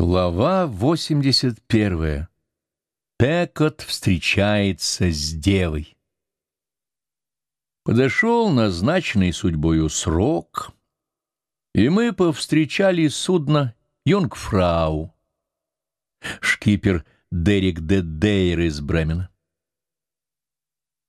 Глава 81. Пекот встречается с девой. Подошел назначенный судьбою срок, и мы повстречали судно «Юнгфрау», шкипер Дерек де Дейр из Бремена.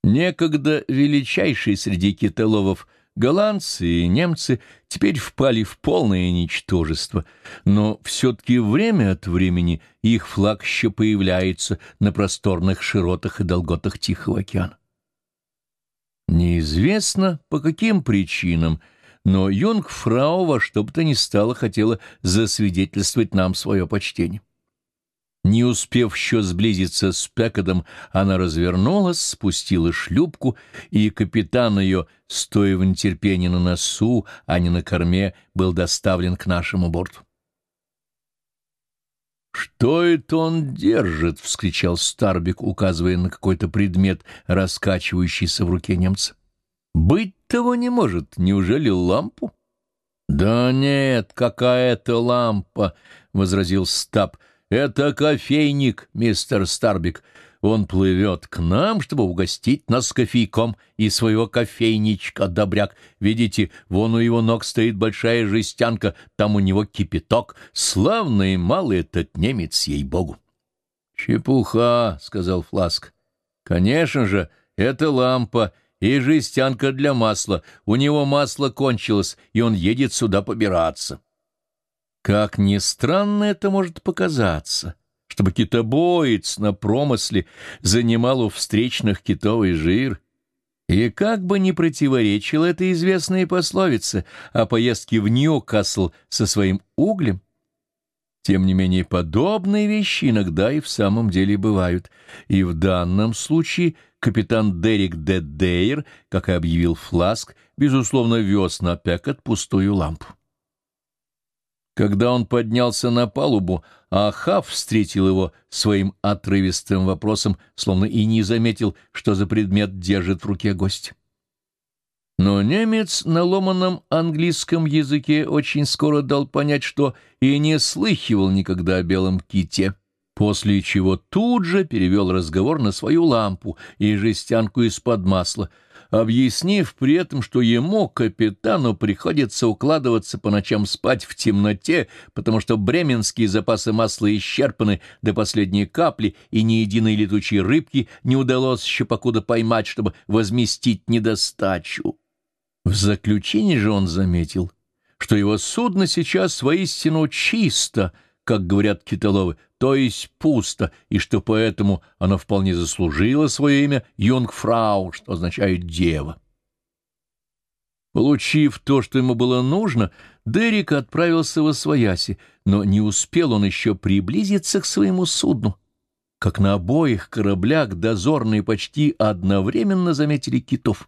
Некогда величайший среди китоловов – Голландцы и немцы теперь впали в полное ничтожество, но все-таки время от времени их флаг еще появляется на просторных широтах и долготах Тихого океана. Неизвестно, по каким причинам, но Юнгфрау во что бы то ни стало хотела засвидетельствовать нам свое почтение. Не успев еще сблизиться с Пекадом, она развернулась, спустила шлюпку, и капитан ее, стоя в нетерпении на носу, а не на корме, был доставлен к нашему борту. «Что это он держит?» — вскричал Старбик, указывая на какой-то предмет, раскачивающийся в руке немца. «Быть того не может. Неужели лампу?» «Да нет, какая-то лампа!» — возразил Стаб — «Это кофейник, мистер Старбик. Он плывет к нам, чтобы угостить нас кофейком и своего кофейничка, добряк. Видите, вон у его ног стоит большая жестянка, там у него кипяток. Славный малый этот немец, ей-богу!» «Чепуха», — сказал Фласк. «Конечно же, это лампа» и жестянка для масла. У него масло кончилось, и он едет сюда побираться. Как ни странно это может показаться, чтобы китобоец на промысле занимал у встречных китовый жир, и как бы ни противоречила эта известная пословица о поездке в Ньюкасл со своим углем, тем не менее подобные вещи иногда и в самом деле бывают, и в данном случае капитан Дерек де Дейр, как и объявил Фласк, безусловно, вез на Пекот пустую лампу. Когда он поднялся на палубу, Ахав встретил его своим отрывистым вопросом, словно и не заметил, что за предмет держит в руке гость. Но немец на ломаном английском языке очень скоро дал понять, что и не слыхивал никогда о белом ките, после чего тут же перевел разговор на свою лампу и жестянку из-под масла — объяснив при этом, что ему, капитану, приходится укладываться по ночам спать в темноте, потому что бременские запасы масла исчерпаны до последней капли, и ни единой летучей рыбки не удалось еще покуда поймать, чтобы возместить недостачу. В заключение же он заметил, что его судно сейчас воистину чисто — как говорят китоловы, то есть пусто, и что поэтому оно вполне заслужило свое имя Юнгфрау, что означает «дева». Получив то, что ему было нужно, Дерек отправился во свояси, но не успел он еще приблизиться к своему судну, как на обоих кораблях дозорные почти одновременно заметили китов.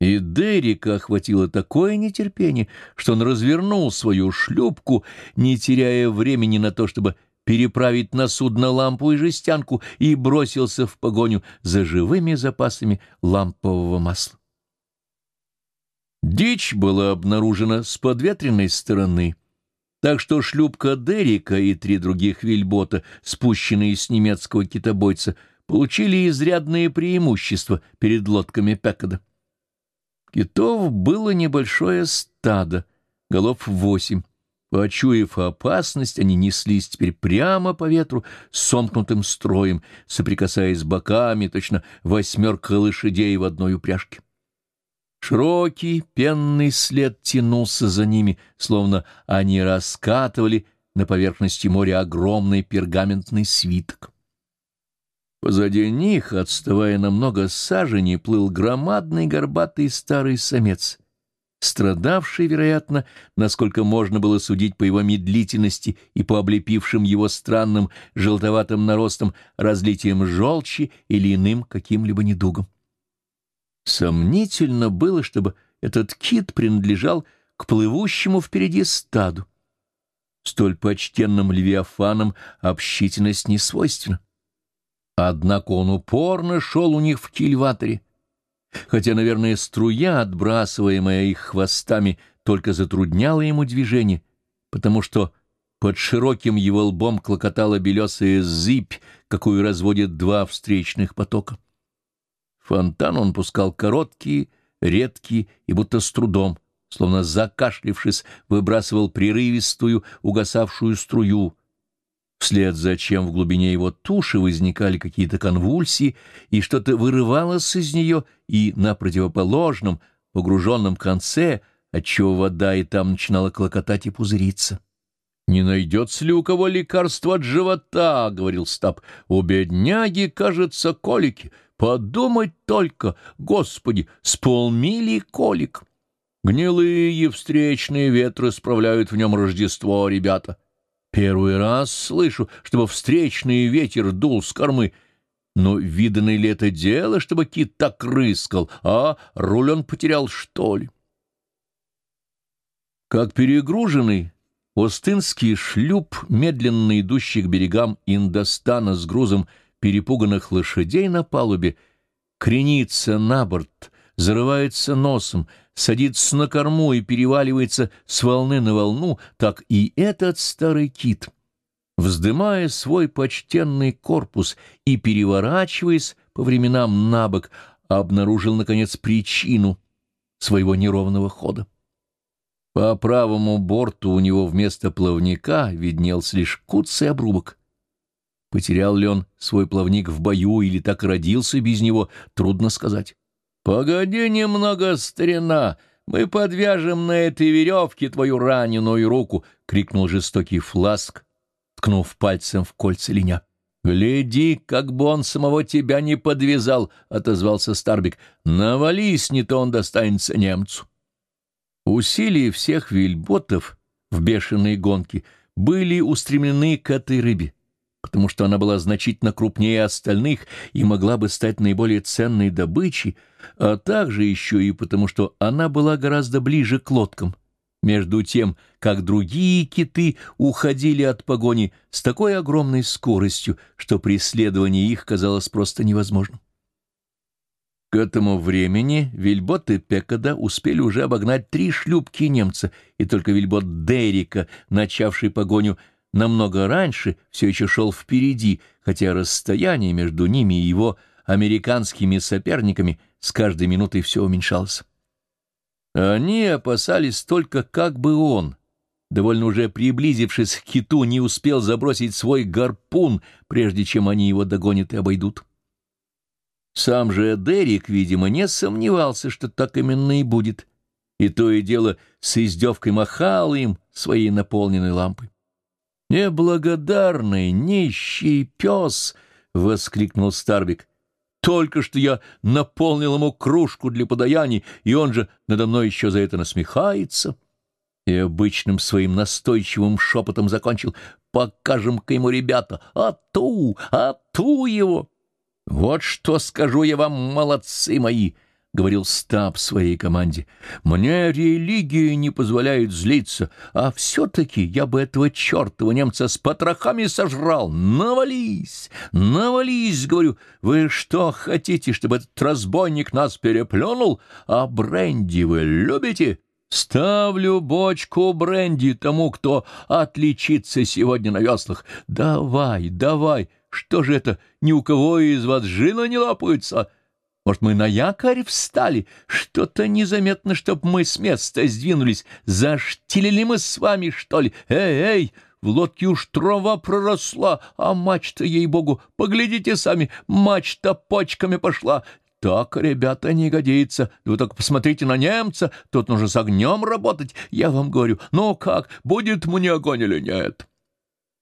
И Дерека охватило такое нетерпение, что он развернул свою шлюпку, не теряя времени на то, чтобы переправить на судно лампу и жестянку, и бросился в погоню за живыми запасами лампового масла. Дичь была обнаружена с подветренной стороны, так что шлюпка Дерека и три других вельбота, спущенные с немецкого китобойца, получили изрядные преимущества перед лодками Пекода. Китов было небольшое стадо, голов восемь. Почуяв опасность, они неслись теперь прямо по ветру сомкнутым строем, соприкасаясь боками, точно восьмерка лошадей в одной упряжке. Широкий пенный след тянулся за ними, словно они раскатывали на поверхности моря огромный пергаментный свиток. Позади них, отставая на много саженей, плыл громадный горбатый старый самец, страдавший, вероятно, насколько можно было судить по его медлительности и по облепившим его странным желтоватым наростам разлитием желчи или иным каким-либо недугом. Сомнительно было, чтобы этот кит принадлежал к плывущему впереди стаду. Столь почтенным левиафанам общительность не свойственна. Однако он упорно шел у них в кильваторе, хотя, наверное, струя, отбрасываемая их хвостами, только затрудняла ему движение, потому что Под широким его лбом клокотала белесая зыбь, какую разводят два встречных потока. Фонтан он пускал короткие, редкие и будто с трудом, словно закашлившись, выбрасывал прерывистую, угасавшую струю, вслед за чем в глубине его туши возникали какие-то конвульсии, и что-то вырывалось из нее, и на противоположном, погруженном конце, отчего вода и там начинала клокотать и пузыриться. «Не найдется ли у кого лекарства от живота?» — говорил Стаб. «У бедняги, кажется, колики. Подумать только, Господи, с полмили колик. Гнилые встречные ветры справляют в нем Рождество, ребята. Первый раз слышу, чтобы встречный ветер дул с кормы. Но видано ли это дело, чтобы кит так рыскал, а руль он потерял, что ли?» Как перегруженный Остынский шлюп, медленно идущий к берегам Индостана с грузом перепуганных лошадей на палубе, кренится на борт, зарывается носом, садится на корму и переваливается с волны на волну, так и этот старый кит, вздымая свой почтенный корпус и переворачиваясь по временам на бок, обнаружил, наконец, причину своего неровного хода. По правому борту у него вместо плавника виднелся лишь куцый обрубок. Потерял ли он свой плавник в бою или так родился без него, трудно сказать. «Погоди немного, старина, мы подвяжем на этой веревке твою раненую руку!» — крикнул жестокий фласк, ткнув пальцем в кольца линя. «Гляди, как бы он самого тебя не подвязал!» — отозвался Старбик. «Навались, не то он достанется немцу!» Усилия всех вельботов в бешеной гонке были устремлены к этой рыбе, потому что она была значительно крупнее остальных и могла бы стать наиболее ценной добычей, а также еще и потому, что она была гораздо ближе к лодкам, между тем, как другие киты уходили от погони с такой огромной скоростью, что преследование их казалось просто невозможным. К этому времени Вильбот и Пекада успели уже обогнать три шлюпки немца, и только Вильбот Деррика, начавший погоню намного раньше, все еще шел впереди, хотя расстояние между ними и его американскими соперниками с каждой минутой все уменьшалось. Они опасались только, как бы он, довольно уже приблизившись к киту, не успел забросить свой гарпун, прежде чем они его догонят и обойдут. Сам же Дерек, видимо, не сомневался, что так именно и будет, и то и дело с издевкой махал им своей наполненной лампой. «Неблагодарный, нищий пес!» — воскликнул Старбик. «Только что я наполнил ему кружку для подаяний, и он же надо мной еще за это насмехается». И обычным своим настойчивым шепотом закончил «Покажем-ка ему, ребята, а ту, а ту его!» «Вот что скажу я вам, молодцы мои!» — говорил Стаб своей команде. «Мне религия не позволяет злиться, а все-таки я бы этого чертова немца с потрохами сожрал. Навались! Навались!» — говорю. «Вы что хотите, чтобы этот разбойник нас переплюнул? А бренди вы любите?» Ставлю бочку бренди тому, кто отличится сегодня на веслах. Давай, давай, что же это, ни у кого из вас жила не лопается? Может, мы на якорь встали? Что-то незаметно, чтоб мы с места сдвинулись. Заштилили мы с вами, что ли? Эй, эй, в лодке уж трава проросла, а мачта, ей-богу, поглядите сами, мачта почками пошла. Так, ребята, не годится. Вы только посмотрите на немца, тут нужно с огнем работать. Я вам говорю, ну как, будет мне огонь или нет?»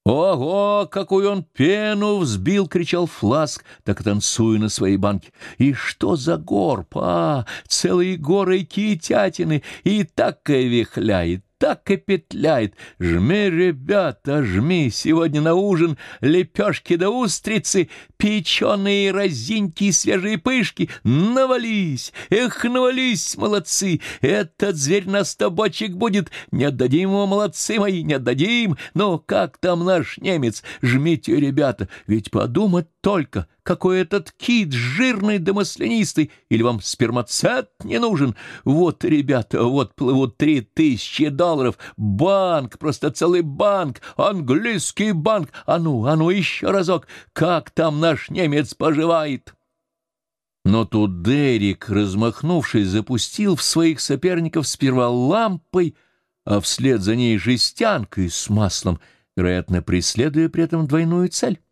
«Ого, какую он пену взбил!» — кричал Фласк, так танцуя на своей банке. «И что за горб, а? Целые горы китятины! И так и вихляет, так и петляет. Жми, ребята, жми, сегодня на ужин лепешки да устрицы, печеные разиньки и свежие пышки. Навались, эх, навались, молодцы, этот зверь на сто бочек будет. Не отдадим его, молодцы мои, не отдадим. Но как там наш немец? Жмите, ребята, ведь подумать только, какой этот кит, жирный да маслянистый, или вам спермацет не нужен? Вот, ребята, вот плывут три тысячи долларов, банк, просто целый банк, английский банк, а ну, а ну еще разок, как там наш немец поживает?» Но тут Дерек, размахнувшись, запустил в своих соперников сперва лампой, а вслед за ней жестянкой с маслом, вероятно, преследуя при этом двойную цель —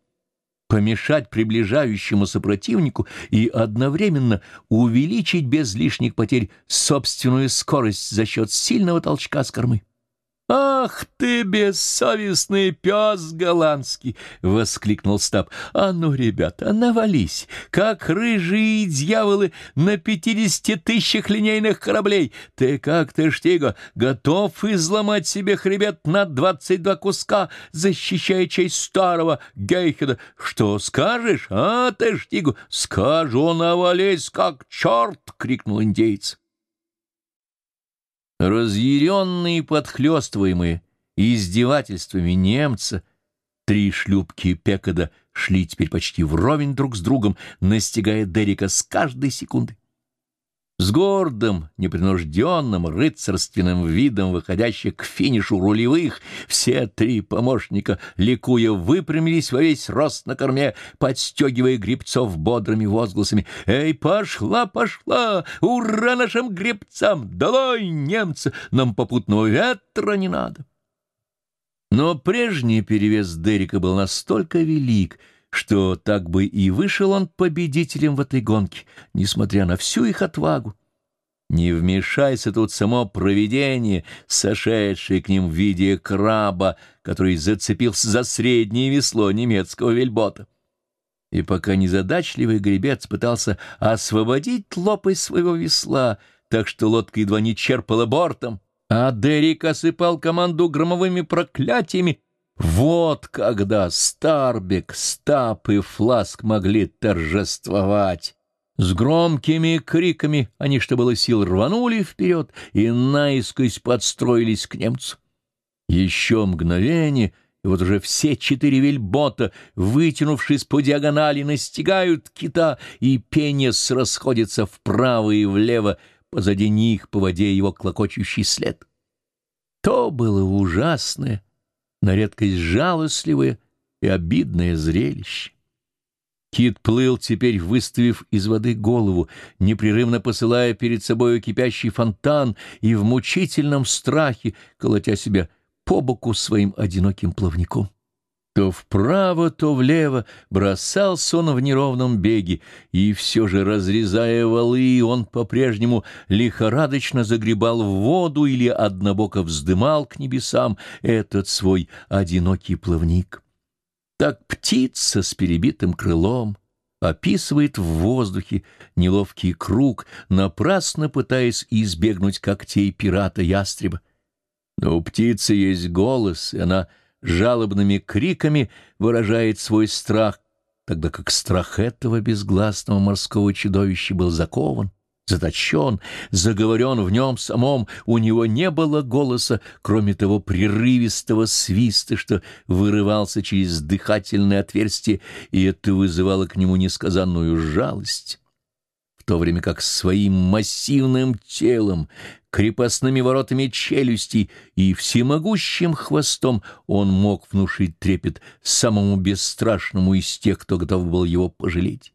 помешать приближающемуся противнику и одновременно увеличить без лишних потерь собственную скорость за счет сильного толчка с кормы. «Ах ты, бессовестный пес голландский!» — воскликнул Стаб. «А ну, ребята, навались, как рыжие дьяволы на пятидесяти тысячах линейных кораблей! Ты как, ты, Штиго, готов изломать себе хребет на двадцать два куска, защищая честь старого Гейхеда? Что скажешь, а, ты, Штиго? Скажу, навались, как черт!» — крикнул индейец. Разъяренные, подхлёстываемые издевательствами немца, три шлюпки Пекода шли теперь почти вровень друг с другом, настигая Дерека с каждой секундой. С гордым, непринужденным, рыцарственным видом выходящих к финишу рулевых, все три помощника, ликуя, выпрямились во весь рост на корме, подстегивая грибцов бодрыми возгласами. «Эй, пошла, пошла! Ура нашим грибцам! Долой немца! Нам попутного ветра не надо!» Но прежний перевес Дерека был настолько велик, что так бы и вышел он победителем в этой гонке, несмотря на всю их отвагу. Не вмешайся тут само провидение, сошедшее к ним в виде краба, который зацепился за среднее весло немецкого вельбота. И пока незадачливый гребец пытался освободить лоб из своего весла, так что лодка едва не черпала бортом, а Дерек осыпал команду громовыми проклятиями, вот когда Старбек, Стап и Фласк могли торжествовать. С громкими криками они, что было сил, рванули вперед и наискось подстроились к немцу. Еще мгновение, и вот уже все четыре вельбота, вытянувшись по диагонали, настигают кита, и пенес расходится вправо и влево, позади них по воде его клокочущий след. То было ужасное, на редкость жалостливое и обидное зрелище. Кит плыл теперь, выставив из воды голову, непрерывно посылая перед собой кипящий фонтан и в мучительном страхе, колотя себя по боку своим одиноким плавником. То вправо, то влево бросался он в неровном беге, и все же, разрезая валы, он по-прежнему лихорадочно загребал в воду или однобоко вздымал к небесам этот свой одинокий плавник. Так птица с перебитым крылом описывает в воздухе неловкий круг, напрасно пытаясь избегнуть когтей пирата-ястреба. Но у птицы есть голос, и она — жалобными криками выражает свой страх, тогда как страх этого безгласного морского чудовища был закован, заточен, заговорен в нем самом, у него не было голоса, кроме того прерывистого свиста, что вырывался через дыхательное отверстие, и это вызывало к нему несказанную жалость в то время как своим массивным телом, крепостными воротами челюстей и всемогущим хвостом он мог внушить трепет самому бесстрашному из тех, кто готов был его пожалеть.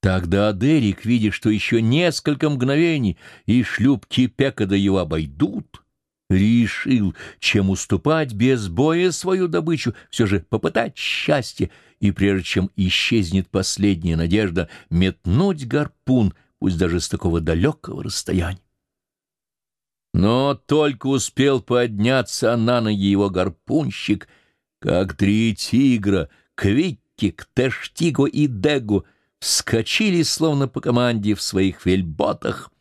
Тогда Дерек, видя, что еще несколько мгновений и шлюпки Пекада его обойдут, решил, чем уступать без боя свою добычу, все же попытать счастье, и прежде чем исчезнет последняя надежда, метнуть гарпун, пусть даже с такого далекого расстояния. Но только успел подняться на ноги его гарпунщик, как три тигра, Квиккик, Тештиго и Дегу вскочили, словно по команде, в своих вельботах —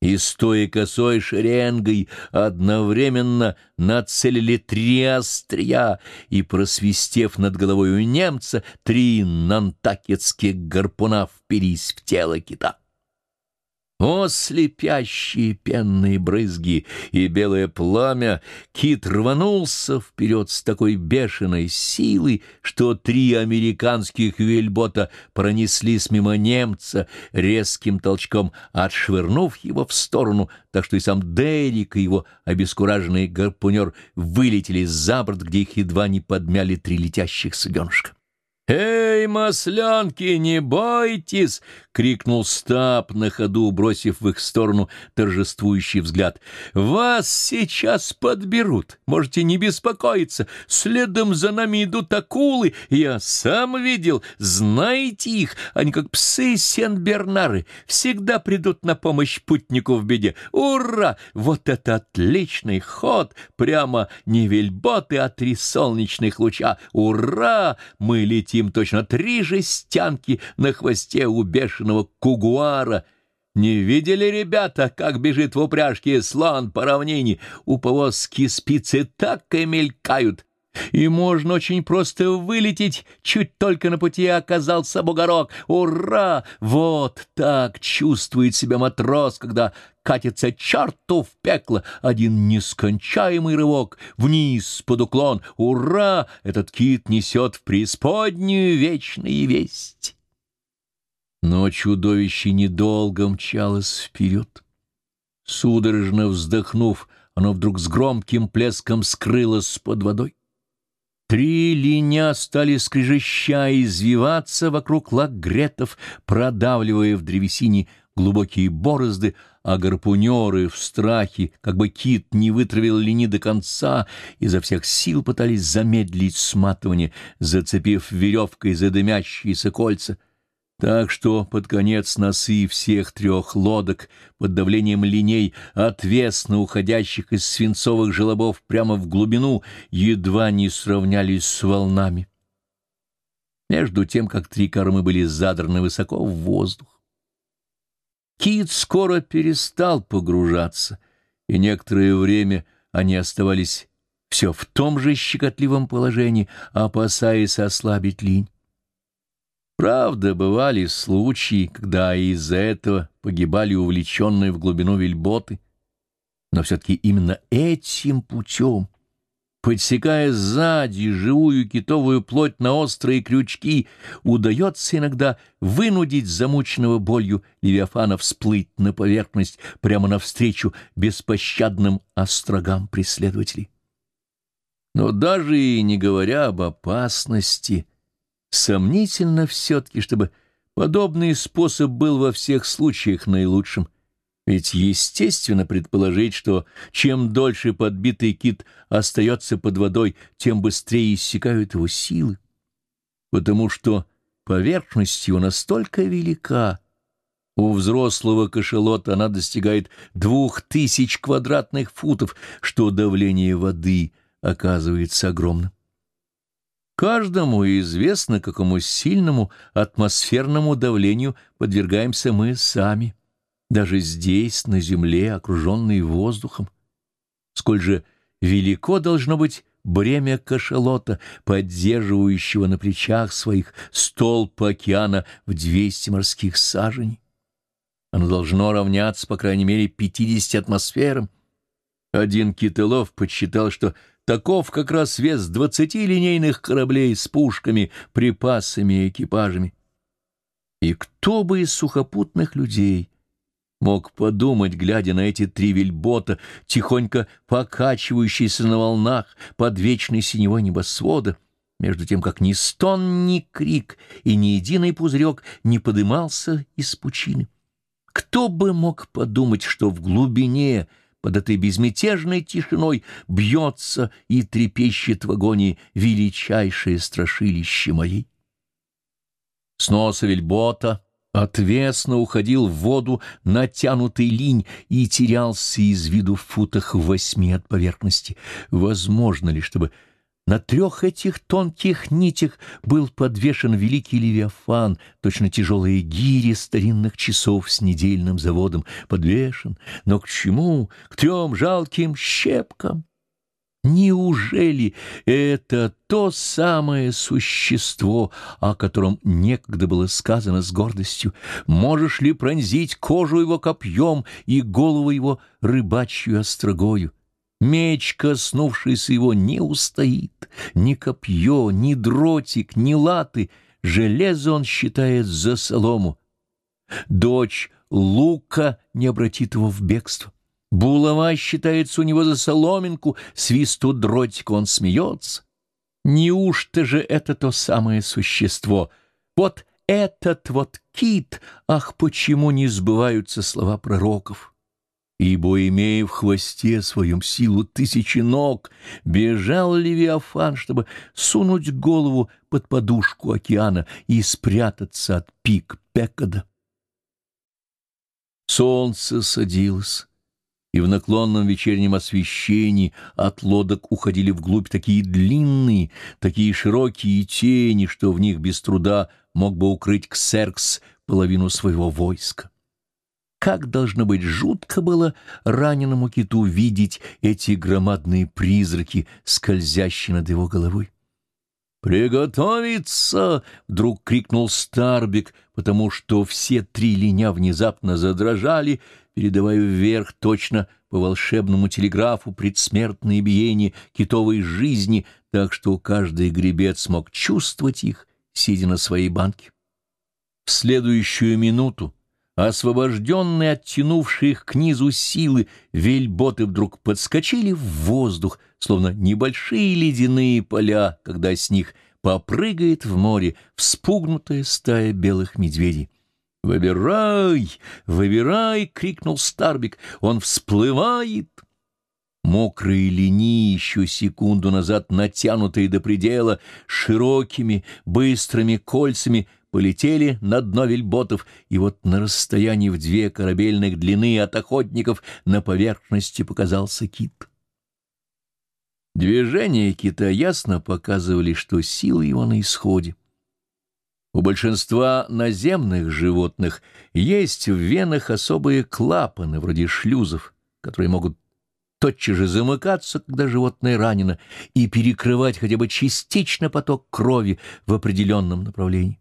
и, стоя косой шеренгой, одновременно нацелили три острия и, просвистев над головой у немца, три нантакетских гарпуна впились в тело кита. О, слепящие пенные брызги и белое пламя! Кит рванулся вперед с такой бешеной силой, что три американских вельбота пронеслись мимо немца, резким толчком отшвырнув его в сторону, так что и сам Дерек и его обескураженный гарпунер вылетели за борт, где их едва не подмяли три летящих суденышка. «Эй, маслянки, не бойтесь!» — крикнул Стаб на ходу, бросив в их сторону торжествующий взгляд. «Вас сейчас подберут, можете не беспокоиться. Следом за нами идут акулы, я сам видел, знаете их, они как псы Сен-Бернары, всегда придут на помощь путнику в беде. Ура! Вот это отличный ход! Прямо не вельботы, а три солнечных луча. Ура! Мы летим им точно три жестянки на хвосте у бешеного кугуара. Не видели ребята, как бежит в упряжке слон по равнине? У повозки спицы так и мелькают. И можно очень просто вылететь, чуть только на пути оказался бугорок. Ура! Вот так чувствует себя матрос, когда катится черту в пекло. Один нескончаемый рывок, вниз под уклон. Ура! Этот кит несет в преисподнюю вечные весть. Но чудовище недолго мчалось вперед. Судорожно вздохнув, оно вдруг с громким плеском скрылось под водой. Три линя стали скрежеща извиваться вокруг лагретов, продавливая в древесине глубокие борозды, а гарпунеры в страхе, как бы кит не вытравил лини до конца, изо всех сил пытались замедлить сматывание, зацепив веревкой за дымящиеся кольца — так что под конец носы всех трех лодок под давлением линей, отвесно уходящих из свинцовых желобов прямо в глубину, едва не сравнялись с волнами. Между тем, как три кормы были задраны высоко в воздух. Кит скоро перестал погружаться, и некоторое время они оставались все в том же щекотливом положении, опасаясь ослабить линь. Правда, бывали случаи, когда из-за этого погибали увлеченные в глубину вельботы, но все-таки именно этим путем, подсекая сзади живую китовую плоть на острые крючки, удается иногда вынудить замученного болью Левиафана всплыть на поверхность прямо навстречу беспощадным острогам преследователей. Но даже и не говоря об опасности — Сомнительно все-таки, чтобы подобный способ был во всех случаях наилучшим. Ведь естественно предположить, что чем дольше подбитый кит остается под водой, тем быстрее иссякают его силы. Потому что поверхность его настолько велика, у взрослого кашалота она достигает двух тысяч квадратных футов, что давление воды оказывается огромным. Каждому известно, какому сильному атмосферному давлению подвергаемся мы сами, даже здесь, на земле, окруженные воздухом. Сколь же велико должно быть бремя кашалота, поддерживающего на плечах своих столб океана в двести морских саженей. Оно должно равняться, по крайней мере, пятидесяти атмосферам. Один китылов подсчитал, что Таков как раз вес двадцати линейных кораблей с пушками, припасами и экипажами. И кто бы из сухопутных людей мог подумать, глядя на эти три вельбота, тихонько покачивающиеся на волнах под вечной синевой небосвода, между тем, как ни стон, ни крик и ни единый пузырек не подымался из пучины. Кто бы мог подумать, что в глубине под этой безмятежной тишиной бьется и трепещет в агонии величайшее страшилище моей. С вельбота отвесно уходил в воду натянутый линь и терялся из виду в футах восьми от поверхности. Возможно ли, чтобы на трех этих тонких нитях был подвешен великий Левиафан, точно тяжелые гири старинных часов с недельным заводом. Подвешен, но к чему? К трем жалким щепкам. Неужели это то самое существо, о котором некогда было сказано с гордостью? Можешь ли пронзить кожу его копьем и голову его рыбачью острогою? Меч, коснувшийся его, не устоит. Ни копье, ни дротик, ни латы. Железо он считает за солому. Дочь Лука не обратит его в бегство. Булава считается у него за соломинку, свисту дротика он смеется. Неужто же это то самое существо? Вот этот вот кит, ах, почему не сбываются слова пророков? Ибо, имея в хвосте своем силу тысячи ног, бежал Левиафан, чтобы сунуть голову под подушку океана и спрятаться от пик Пекада. Солнце садилось и в наклонном вечернем освещении от лодок уходили вглубь такие длинные, такие широкие тени, что в них без труда мог бы укрыть Ксеркс половину своего войска. Как должно быть жутко было раненому киту видеть эти громадные призраки, скользящие над его головой. «Приготовиться!» — вдруг крикнул Старбик, потому что все три линя внезапно задрожали, передавая вверх точно по волшебному телеграфу предсмертные биения китовой жизни, так что каждый гребец мог чувствовать их, сидя на своей банке. В следующую минуту освобожденные, оттянувшие их к низу силы, вельботы вдруг подскочили в воздух, словно небольшие ледяные поля, когда с них попрыгает в море вспугнутая стая белых медведей. «Выбирай! Выбирай!» — крикнул Старбик. «Он всплывает!» Мокрые линии, еще секунду назад натянутые до предела, широкими, быстрыми кольцами полетели на дно вельботов, и вот на расстоянии в две корабельных длины от охотников на поверхности показался кит. Движения кита ясно показывали, что силы его на исходе. У большинства наземных животных есть в венах особые клапаны, вроде шлюзов, которые могут тотчас же замыкаться, когда животное ранено, и перекрывать хотя бы частично поток крови в определенном направлении.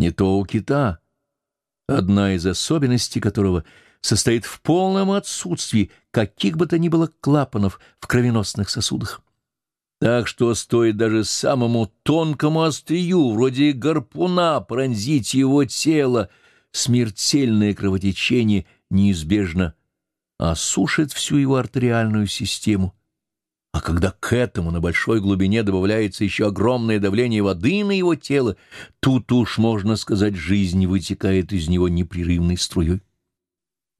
Не то у кита, одна из особенностей которого — состоит в полном отсутствии каких бы то ни было клапанов в кровеносных сосудах. Так что стоит даже самому тонкому острию, вроде гарпуна, пронзить его тело, смертельное кровотечение неизбежно осушит всю его артериальную систему. А когда к этому на большой глубине добавляется еще огромное давление воды на его тело, тут уж, можно сказать, жизнь вытекает из него непрерывной струей.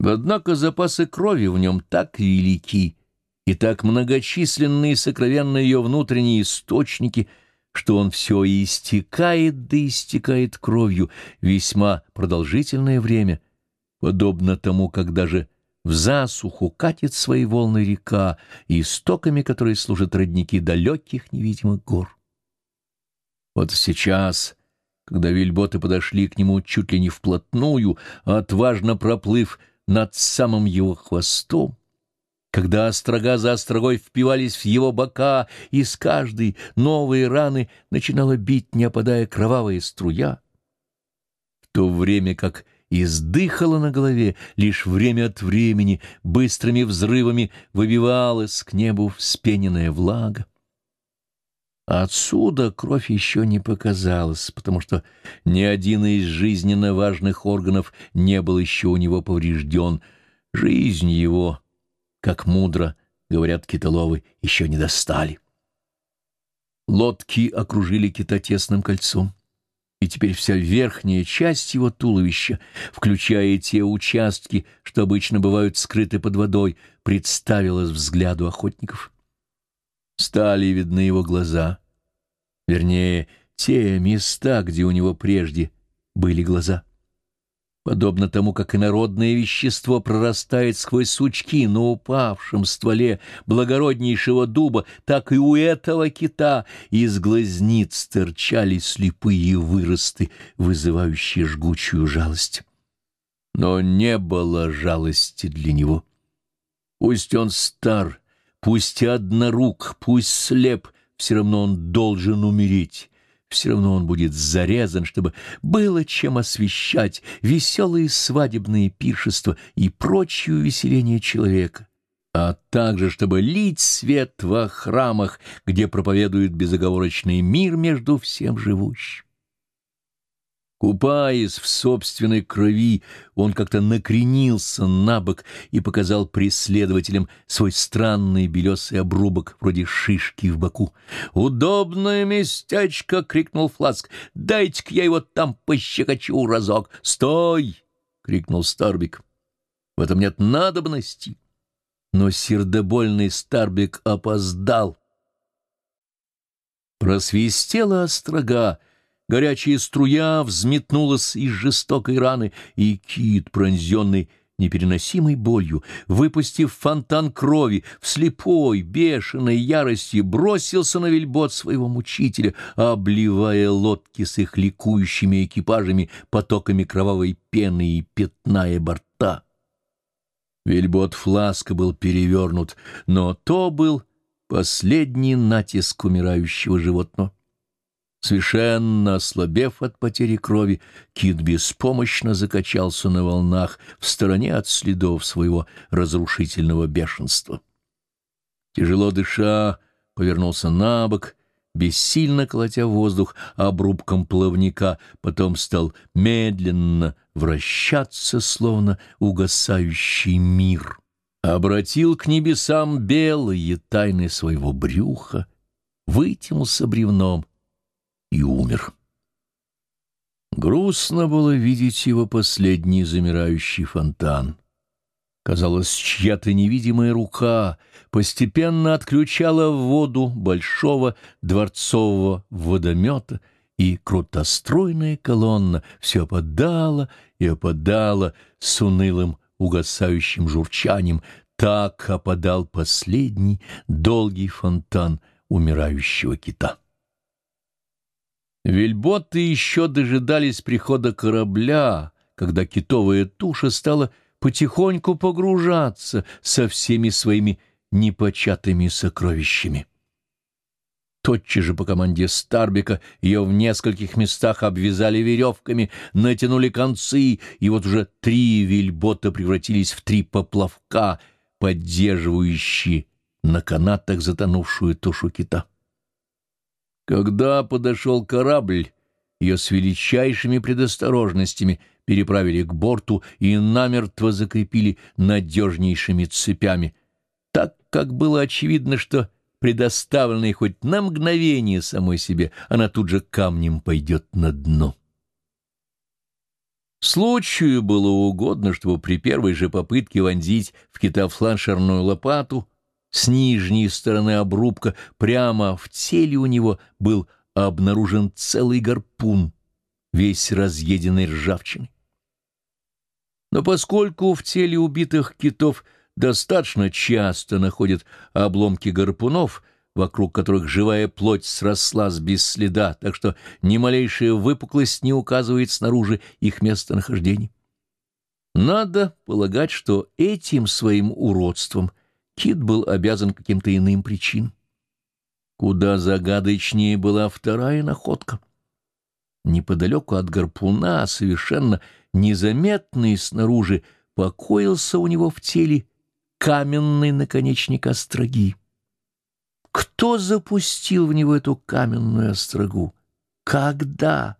Однако запасы крови в нем так велики, и так многочисленные и сокровенные ее внутренние источники, что он все истекает да истекает кровью весьма продолжительное время, подобно тому, как даже в засуху катит свои волны река, истоками которой служат родники далеких невидимых гор. Вот сейчас, когда вельботы подошли к нему чуть ли не вплотную, отважно проплыв над самым его хвостом, когда острога за острогой впивались в его бока, и с каждой новой раны начинала бить, не опадая кровавая струя, в то время как издыхала на голове, лишь время от времени быстрыми взрывами выбивалась к небу вспененная влага. Отсюда кровь еще не показалась, потому что ни один из жизненно важных органов не был еще у него поврежден. Жизнь его, как мудро говорят китоловы, еще не достали. Лодки окружили кита тесным кольцом, и теперь вся верхняя часть его туловища, включая те участки, что обычно бывают скрыты под водой, представилась взгляду охотников. Стали видны его глаза, вернее, те места, где у него прежде были глаза. Подобно тому, как инородное вещество прорастает сквозь сучки на упавшем стволе благороднейшего дуба, так и у этого кита из глазниц торчали слепые выросты, вызывающие жгучую жалость. Но не было жалости для него. Пусть он стар, Пусть однорук, пусть слеп, все равно он должен умереть. Все равно он будет зарезан, чтобы было чем освещать веселые свадебные пиршества и прочие увеселения человека а также чтобы лить свет во храмах, где проповедует безоговорочный мир между всем живущим. Купаясь в собственной крови, он как-то накренился на бок и показал преследователям свой странный белесый обрубок, вроде шишки в боку. «Удобное местечко!» — крикнул Фласк. «Дайте-ка я его там пощекочу разок!» «Стой!» — крикнул Старбик. «В этом нет надобности!» но сердобольный Старбик опоздал. Просвистела острога, горячая струя взметнулась из жестокой раны, и кит, пронзенный непереносимой болью, выпустив фонтан крови, в слепой, бешеной ярости бросился на вельбот своего мучителя, обливая лодки с их ликующими экипажами потоками кровавой пены и пятная борта. Вельбот Фласка был перевернут, но то был последний натиск умирающего животного. Совершенно ослабев от потери крови, кит беспомощно закачался на волнах в стороне от следов своего разрушительного бешенства. Тяжело дыша, повернулся на бок бессильно колотя воздух обрубком плавника, потом стал медленно вращаться, словно угасающий мир. Обратил к небесам белые тайны своего брюха, вытянулся бревном и умер. Грустно было видеть его последний замирающий фонтан. Казалось, чья-то невидимая рука постепенно отключала воду большого дворцового водомета, и крутостройная колонна все опадала и опадала с унылым угасающим журчанием. Так опадал последний долгий фонтан умирающего кита. Вельботы еще дожидались прихода корабля, когда китовая туша стала потихоньку погружаться со всеми своими непочатыми сокровищами. Тотчас же по команде Старбика ее в нескольких местах обвязали веревками, натянули концы, и вот уже три вельбота превратились в три поплавка, поддерживающие на канатах затонувшую тушу кита. Когда подошел корабль, ее с величайшими предосторожностями переправили к борту и намертво закрепили надежнейшими цепями, так как было очевидно, что предоставленной хоть на мгновение самой себе, она тут же камнем пойдет на дно. Случаю было угодно, чтобы при первой же попытке вонзить в кита фланшерную лопату с нижней стороны обрубка прямо в теле у него был обнаружен целый гарпун, весь разъеденный ржавчиной. Но поскольку в теле убитых китов достаточно часто находят обломки гарпунов, вокруг которых живая плоть срослась без следа, так что ни малейшая выпуклость не указывает снаружи их местонахождения. Надо полагать, что этим своим уродством кит был обязан каким-то иным причинам. Куда загадочнее была вторая находка. Неподалеку от гарпуна, совершенно незаметный снаружи, покоился у него в теле каменный наконечник остроги. Кто запустил в него эту каменную острогу? Когда?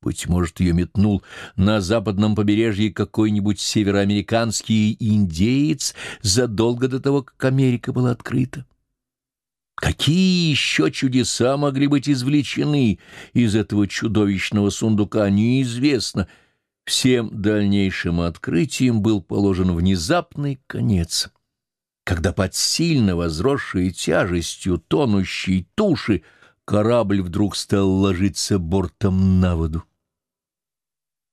Быть может, ее метнул на западном побережье какой-нибудь североамериканский индеец задолго до того, как Америка была открыта. Какие еще чудеса могли быть извлечены из этого чудовищного сундука, неизвестно. Всем дальнейшим открытиям был положен внезапный конец, когда под сильно возросшей тяжестью тонущей туши корабль вдруг стал ложиться бортом на воду.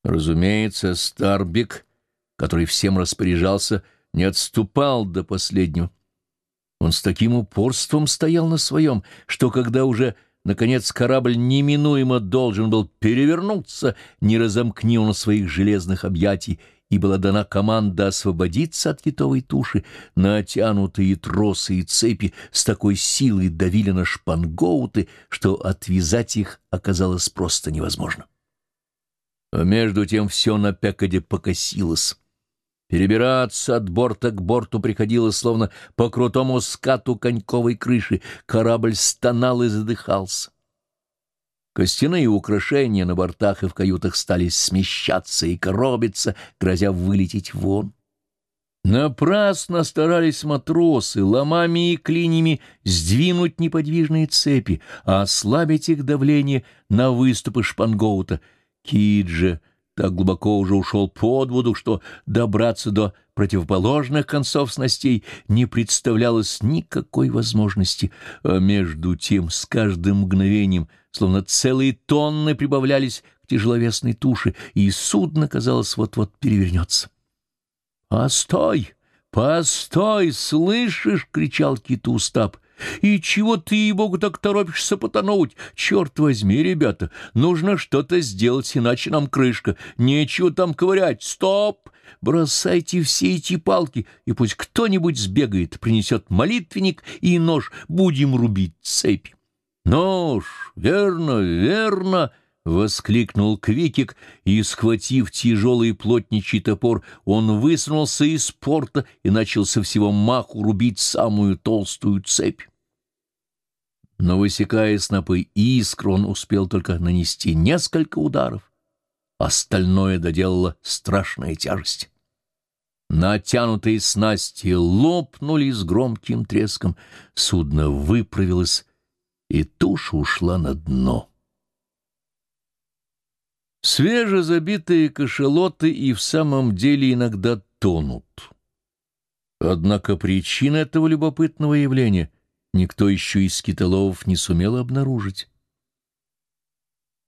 Разумеется, Старбик, который всем распоряжался, не отступал до последнего. Он с таким упорством стоял на своем, что когда уже, наконец, корабль неминуемо должен был перевернуться, не разомкни он своих железных объятий и была дана команда освободиться от китовой туши, натянутые тросы и цепи с такой силой давили на шпангоуты, что отвязать их оказалось просто невозможно. А между тем все на пякоде покосилось. Перебираться от борта к борту приходилось, словно по крутому скату коньковой крыши. Корабль стонал и задыхался. Костяные украшения на бортах и в каютах стали смещаться и коробиться, грозя вылететь вон. Напрасно старались матросы ломами и клинями сдвинуть неподвижные цепи, а ослабить их давление на выступы шпангоута. Киджи так глубоко уже ушел под воду, что добраться до противоположных концов снастей не представлялось никакой возможности, а между тем с каждым мгновением словно целые тонны прибавлялись к тяжеловесной туше, и судно, казалось, вот-вот перевернется. «Постой! Постой! Слышишь?» — кричал киту Стаб. И чего ты, ей-богу, так торопишься потонуть? Черт возьми, ребята, нужно что-то сделать, иначе нам крышка. Нечего там ковырять. Стоп! Бросайте все эти палки, и пусть кто-нибудь сбегает, принесет молитвенник и нож. Будем рубить цепи. Нож! Верно, верно! — воскликнул Квикик, и, схватив тяжелый плотничий топор, он высунулся из порта и начал со всего маху рубить самую толстую цепь. Но, высекая снопы искр, он успел только нанести несколько ударов. Остальное доделала страшная тяжесть. Натянутые снасти лопнули с громким треском, судно выправилось, и туша ушла на дно. Свежезабитые кашалоты и в самом деле иногда тонут. Однако причина этого любопытного явления никто еще из китоловов не сумел обнаружить.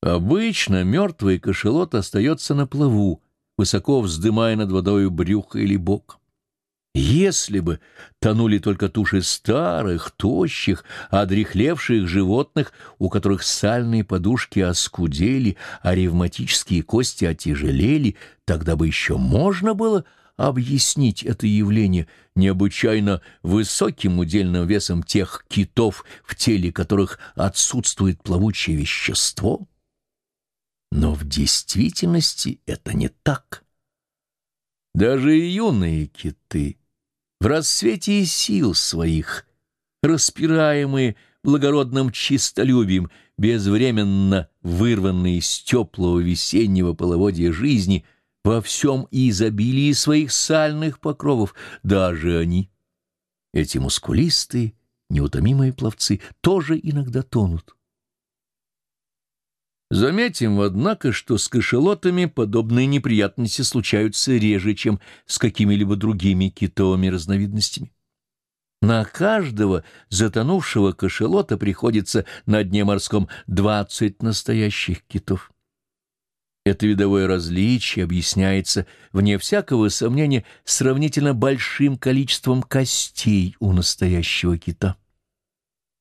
Обычно мертвый кашалот остается на плаву, высоко вздымая над водой брюхо или бок. Если бы тонули только туши старых, тощих, одрехлевших животных, у которых сальные подушки оскудели, а ревматические кости отяжелели, тогда бы еще можно было объяснить это явление необычайно высоким удельным весом тех китов, в теле которых отсутствует плавучее вещество. Но в действительности это не так. Даже юные киты — в рассвете сил своих, распираемые благородным чистолюбием, безвременно вырванные из теплого весеннего половодья жизни, во всем изобилии своих сальных покровов, даже они, эти мускулистые, неутомимые пловцы, тоже иногда тонут. Заметим, однако, что с кашелотами подобные неприятности случаются реже, чем с какими-либо другими китовыми разновидностями. На каждого затонувшего кашелота приходится на дне морском двадцать настоящих китов. Это видовое различие объясняется, вне всякого сомнения, сравнительно большим количеством костей у настоящего кита.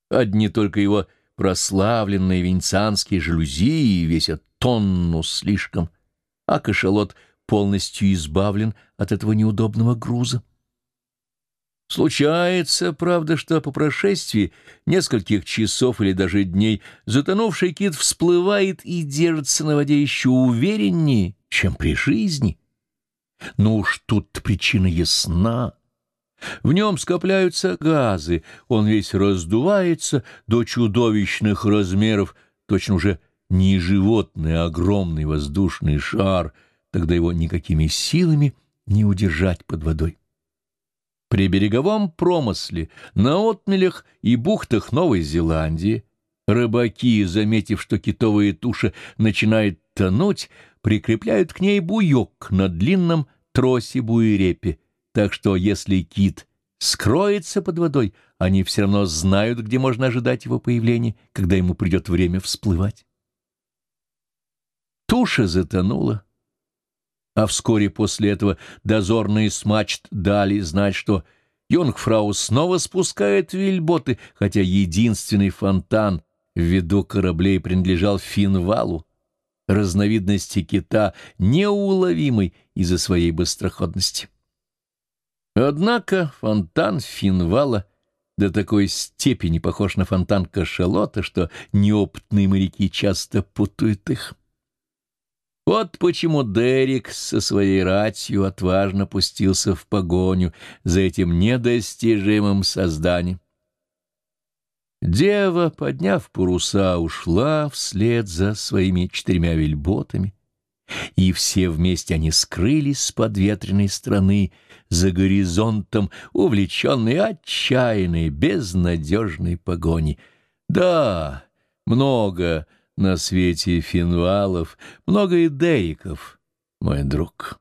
Одни только его прославленные венецианские жалюзи весят тонну слишком, а кашалот полностью избавлен от этого неудобного груза. Случается, правда, что по прошествии нескольких часов или даже дней затонувший кит всплывает и держится на воде еще увереннее, чем при жизни. Ну уж тут причина ясна. В нем скопляются газы, он весь раздувается до чудовищных размеров, точно уже не животный, а огромный воздушный шар, тогда его никакими силами не удержать под водой. При береговом промысле, на отмелях и бухтах Новой Зеландии рыбаки, заметив, что китовая туша начинает тонуть, прикрепляют к ней буек на длинном тросе буерепе, так что если кит скроется под водой, они все равно знают, где можно ожидать его появления, когда ему придет время всплывать. Туша затонула, а вскоре после этого дозорные с мачт дали знать, что Йонгфрау снова спускает вильботы, хотя единственный фонтан в виду кораблей принадлежал Финвалу. разновидности кита, неуловимой из-за своей быстроходности. Однако фонтан Финвала до такой степени похож на фонтан кашалота, что неопытные моряки часто путают их. Вот почему Дерек со своей ратью отважно пустился в погоню за этим недостижимым созданием. Дева, подняв паруса, ушла вслед за своими четырьмя вельботами, и все вместе они скрылись с подветренной страны, за горизонтом, увлеченные отчаянной, безнадежной погони. Да, много на свете финвалов, много и дейков, мой друг».